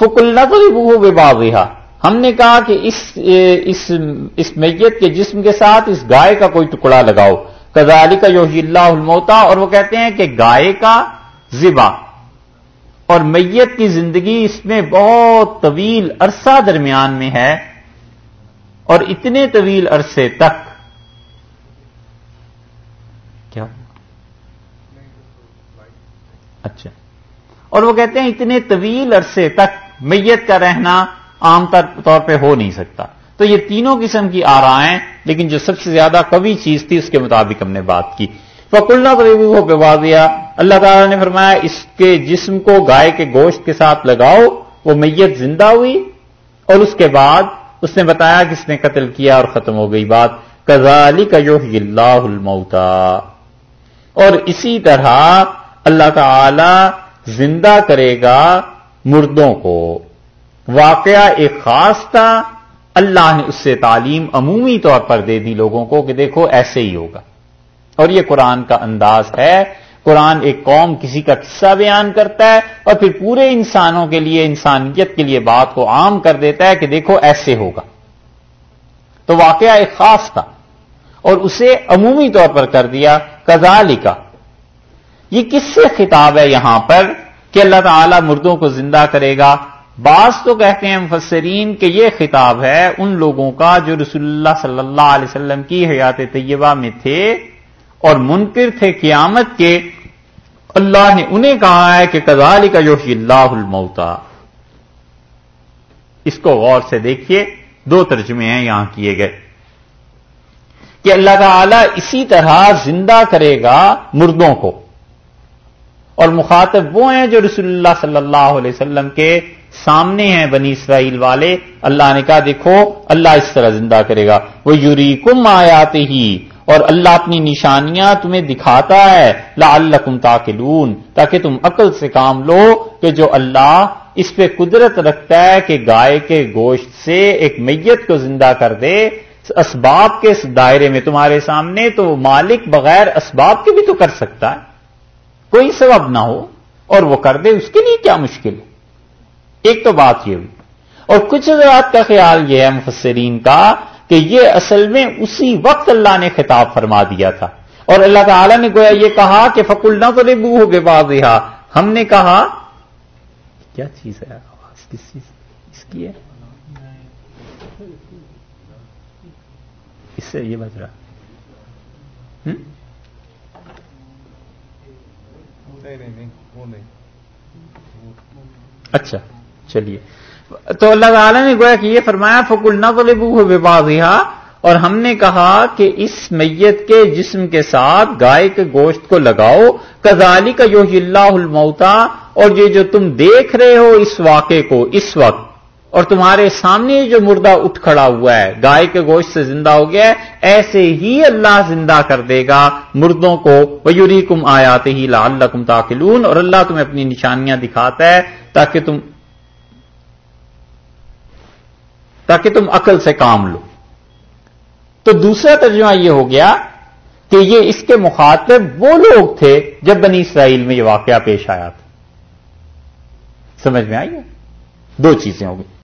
فکل نظر بے ہم نے کہا کہ اس اس, اس میت کے جسم کے ساتھ اس گائے کا کوئی ٹکڑا لگاؤ۔ کزالی کا یوہی اللہ الموتا اور وہ کہتے ہیں کہ گائے کا زبا اور میت کی زندگی اس میں بہت طویل عرصہ درمیان میں ہے۔ اور اتنے طویل عرصے تک۔ کیا؟ اچھا۔ اور وہ کہتے ہیں اتنے طویل عرصے تک۔ میت کا رہنا عام طور پہ ہو نہیں سکتا۔ تو یہ تینوں قسم کی آرائیں، لیکن جو سب سے زیادہ قوی چیز تھی، اس کے مطابق ہم نے بات کی۔ فکلنا ہو پہ دیا اللہ تعالیٰ نے فرمایا، اس کے جسم کو گائے کے گوشت کے ساتھ لگاؤ، وہ میت زندہ ہوئی۔ اور اس کے بعد اس نے بتایا کس نے قتل کیا اور ختم ہو گئی بات۔ کزالی کا جو اللہ الموتا اور اسی طرح اللہ تعالی زندہ کرے گا مردوں کو۔ واقعہ ایک خاص تھا، اللہ نے اس سے تعلیم عمومی طور پر دے دی لوگوں کو کہ دیکھو ایسے ہی ہوگا۔ اور یہ قرآن کا انداز ہے۔ قرآن ایک قوم کسی کا قصہ بیان کرتا ہے اور پھر پورے انسانوں کے لیے، انسانیت کے لیے بات کو عام کر دیتا ہے کہ دیکھو ایسے ہوگا۔ تو واقعہ ایک خاص تھا۔ اور اسے عمومی طور پر کر دیا۔ کزالی کا یہ کس سے خطاب ہے یہاں پر؟ کہ اللہ تعالی مردوں کو زندہ کرے گا۔ بعض تو کہتے ہیں مفسرین کہ یہ خطاب ہے ان لوگوں کا جو رسول اللہ صلی اللہ علیہ وسلم کی حیات طیبہ میں تھے اور منکر تھے قیامت کے۔ اللہ نے انہیں کہا ہے کہ کزال کا جوشی اللہ الموتا اس کو غور سے دیکھیے، دو ترجمے ہیں یہاں کیے گئے۔ کہ اللہ تعالی اسی طرح زندہ کرے گا مردوں کو۔ اور مخاطب وہ ہیں جو رسول اللہ صلی اللہ علیہ وسلم کے سامنے ہیں بنی اسرائیل والے۔ اللہ نے کہا، دیکھو، اللہ اس طرح زندہ کرے گا۔ وہ یوری کم آیاتے ہی اور اللہ اپنی نشانیاں تمہیں دکھاتا ہے۔ لا اللہ کم تاکہ تم عقل سے کام لو کہ جو اللہ اس پہ قدرت رکھتا ہے کہ گائے کے گوشت سے ایک میت کو زندہ کر دے۔ اسباب کے اس دائرے میں تمہارے سامنے تو مالک بغیر اسباب کے بھی تو کر سکتا ہے۔ کوئی سبب نہ ہو اور وہ کر دے، اس کے لیے کیا مشکل ہے؟ ایک تو بات یہ ہوئی۔ اور کچھ حضرات کا خیال یہ ہے، مفسرین کا، کہ یہ اصل میں اسی وقت اللہ نے خطاب فرما دیا تھا۔ اور اللہ تعالی نے گویا یہ کہا کہ فک اللہ تو بو ہو گے باز ہم نے کہا، کیا چیز ہے؟ آواز کس چیز؟ اس کی ہے؟ اس سے یہ بج رہا۔ اچھا چلیے۔ تو اللہ تعالیٰ نے گویا کہ یہ فرمایا فک اللہ اور ہم نے کہا کہ اس میت کے جسم کے ساتھ گائے کے گوشت کو لگاؤ۔ کزالی کا جو اللہ الموتا اور یہ جو تم دیکھ رہے ہو اس واقعے کو، اس وقت اور تمہارے سامنے جو مردہ اٹھ کھڑا ہوا ہے، گائے کے گوشت سے زندہ ہو گیا ہے، ایسے ہی اللہ زندہ کر دے گا مردوں کو۔ ویوری کم آیات ہی لا اللہ کم تاخلون اور اللہ تمہیں اپنی نشانیاں دکھاتا ہے تاکہ تم تاکہ تم عقل سے کام لو۔ تو دوسرا ترجمہ یہ ہو گیا کہ یہ اس کے مخاطب وہ لوگ تھے جب بنی اسرائیل میں یہ واقعہ پیش آیا تھا۔ سمجھ میں آئی دو چیزیں ہو گئی۔